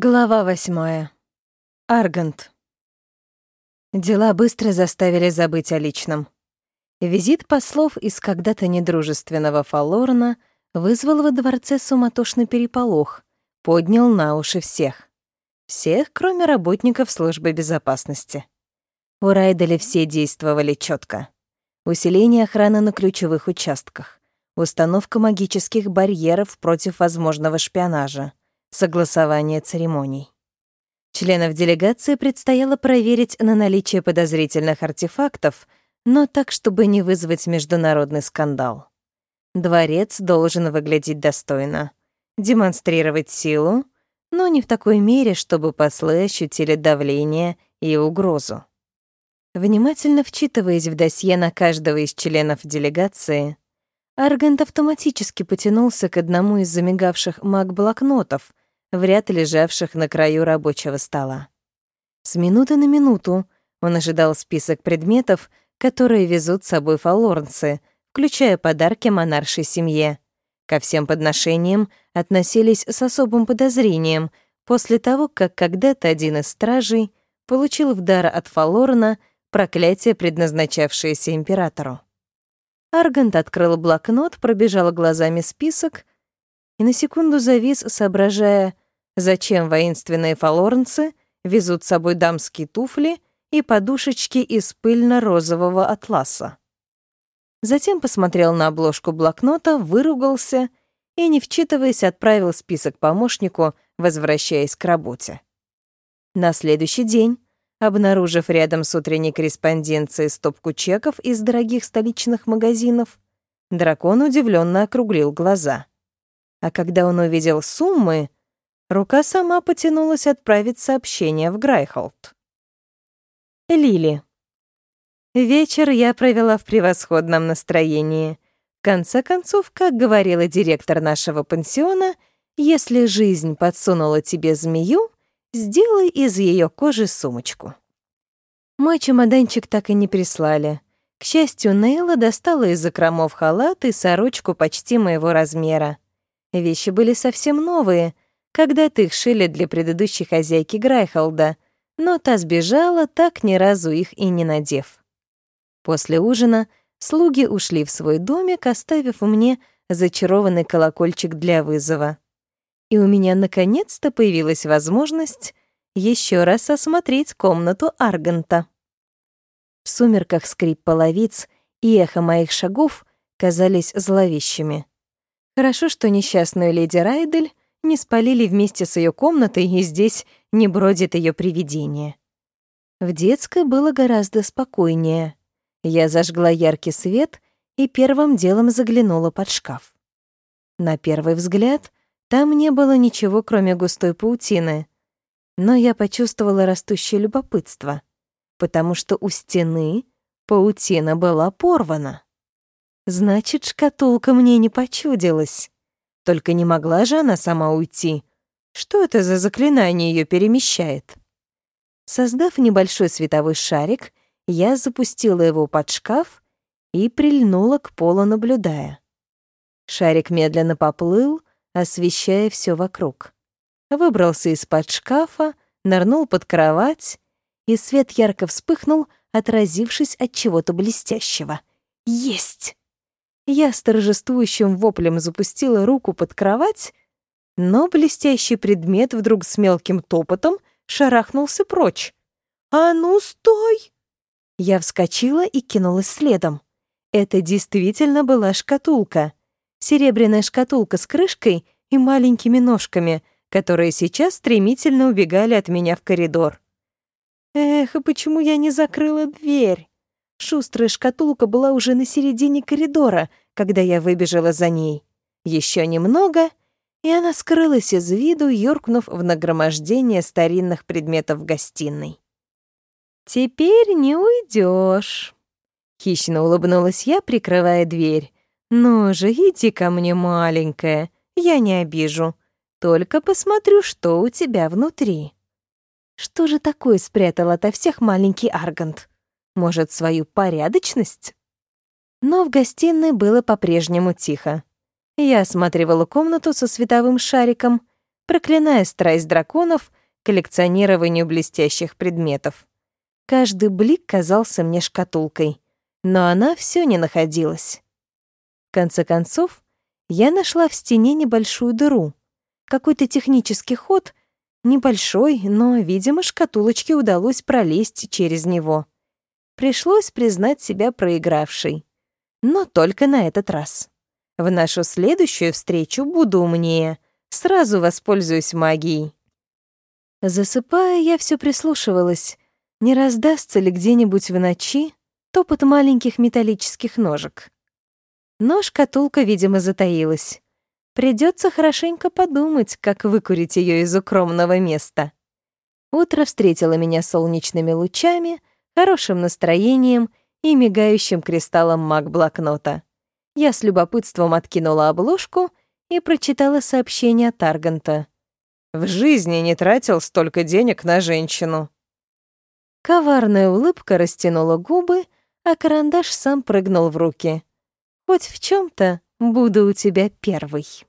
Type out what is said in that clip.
Глава восьмая. Аргант. Дела быстро заставили забыть о личном. Визит послов из когда-то недружественного Фалорна вызвал во дворце суматошный переполох, поднял на уши всех. Всех, кроме работников службы безопасности. У Райделя все действовали четко. Усиление охраны на ключевых участках, установка магических барьеров против возможного шпионажа, согласование церемоний. Членов делегации предстояло проверить на наличие подозрительных артефактов, но так, чтобы не вызвать международный скандал. Дворец должен выглядеть достойно, демонстрировать силу, но не в такой мере, чтобы послы ощутили давление и угрозу. Внимательно вчитываясь в досье на каждого из членов делегации, Аргент автоматически потянулся к одному из замигавших маг-блокнотов, в ряд лежавших на краю рабочего стола. С минуты на минуту он ожидал список предметов, которые везут с собой фалорнцы, включая подарки монаршей семье. Ко всем подношениям относились с особым подозрением после того, как когда-то один из стражей получил в дар от Фалорна проклятие, предназначавшееся императору. Аргант открыл блокнот, пробежал глазами список и на секунду завис, соображая, зачем воинственные фалорнцы везут с собой дамские туфли и подушечки из пыльно-розового атласа. Затем посмотрел на обложку блокнота, выругался и, не вчитываясь, отправил список помощнику, возвращаясь к работе. На следующий день, обнаружив рядом с утренней корреспонденцией стопку чеков из дорогих столичных магазинов, дракон удивленно округлил глаза — а когда он увидел суммы, рука сама потянулась отправить сообщение в Грайхолд. Лили. Вечер я провела в превосходном настроении. В конце концов, как говорила директор нашего пансиона, если жизнь подсунула тебе змею, сделай из ее кожи сумочку. Мой чемоданчик так и не прислали. К счастью, Нейла достала из закромов халат и сорочку почти моего размера. Вещи были совсем новые, когда-то их шили для предыдущей хозяйки Грайхолда, но та сбежала, так ни разу их и не надев. После ужина слуги ушли в свой домик, оставив мне зачарованный колокольчик для вызова. И у меня наконец-то появилась возможность еще раз осмотреть комнату Арганта. В сумерках скрип половиц и эхо моих шагов казались зловещими. Хорошо, что несчастную леди Райдель не спалили вместе с ее комнатой, и здесь не бродит ее привидение. В детской было гораздо спокойнее. Я зажгла яркий свет и первым делом заглянула под шкаф. На первый взгляд там не было ничего, кроме густой паутины, но я почувствовала растущее любопытство, потому что у стены паутина была порвана. Значит, шкатулка мне не почудилась. Только не могла же она сама уйти. Что это за заклинание ее перемещает? Создав небольшой световой шарик, я запустила его под шкаф и прильнула к полу, наблюдая. Шарик медленно поплыл, освещая все вокруг. Выбрался из-под шкафа, нырнул под кровать, и свет ярко вспыхнул, отразившись от чего-то блестящего. Есть! Я с торжествующим воплем запустила руку под кровать, но блестящий предмет вдруг с мелким топотом шарахнулся прочь. «А ну, стой!» Я вскочила и кинулась следом. Это действительно была шкатулка. Серебряная шкатулка с крышкой и маленькими ножками, которые сейчас стремительно убегали от меня в коридор. Эх, и почему я не закрыла дверь? Шустрая шкатулка была уже на середине коридора, когда я выбежала за ней. Еще немного, и она скрылась из виду, юркнув в нагромождение старинных предметов в гостиной. «Теперь не уйдешь. Хищно улыбнулась я, прикрывая дверь. «Ну же, иди ко мне, маленькая, я не обижу. Только посмотрю, что у тебя внутри». Что же такое спрятал ото всех маленький Аргант? Может, свою порядочность? Но в гостиной было по-прежнему тихо. Я осматривала комнату со световым шариком, проклиная страсть драконов к коллекционированию блестящих предметов. Каждый блик казался мне шкатулкой, но она все не находилась. В конце концов, я нашла в стене небольшую дыру, какой-то технический ход, небольшой, но, видимо, шкатулочке удалось пролезть через него. Пришлось признать себя проигравшей. Но только на этот раз. В нашу следующую встречу буду умнее. Сразу воспользуюсь магией. Засыпая, я все прислушивалась. Не раздастся ли где-нибудь в ночи топот маленьких металлических ножек? Но шкатулка, видимо, затаилась. Придется хорошенько подумать, как выкурить ее из укромного места. Утро встретило меня солнечными лучами, хорошим настроением и мигающим кристаллом маг-блокнота. Я с любопытством откинула обложку и прочитала сообщение Тарганта. «В жизни не тратил столько денег на женщину». Коварная улыбка растянула губы, а карандаш сам прыгнул в руки. «Хоть в чем то буду у тебя первый».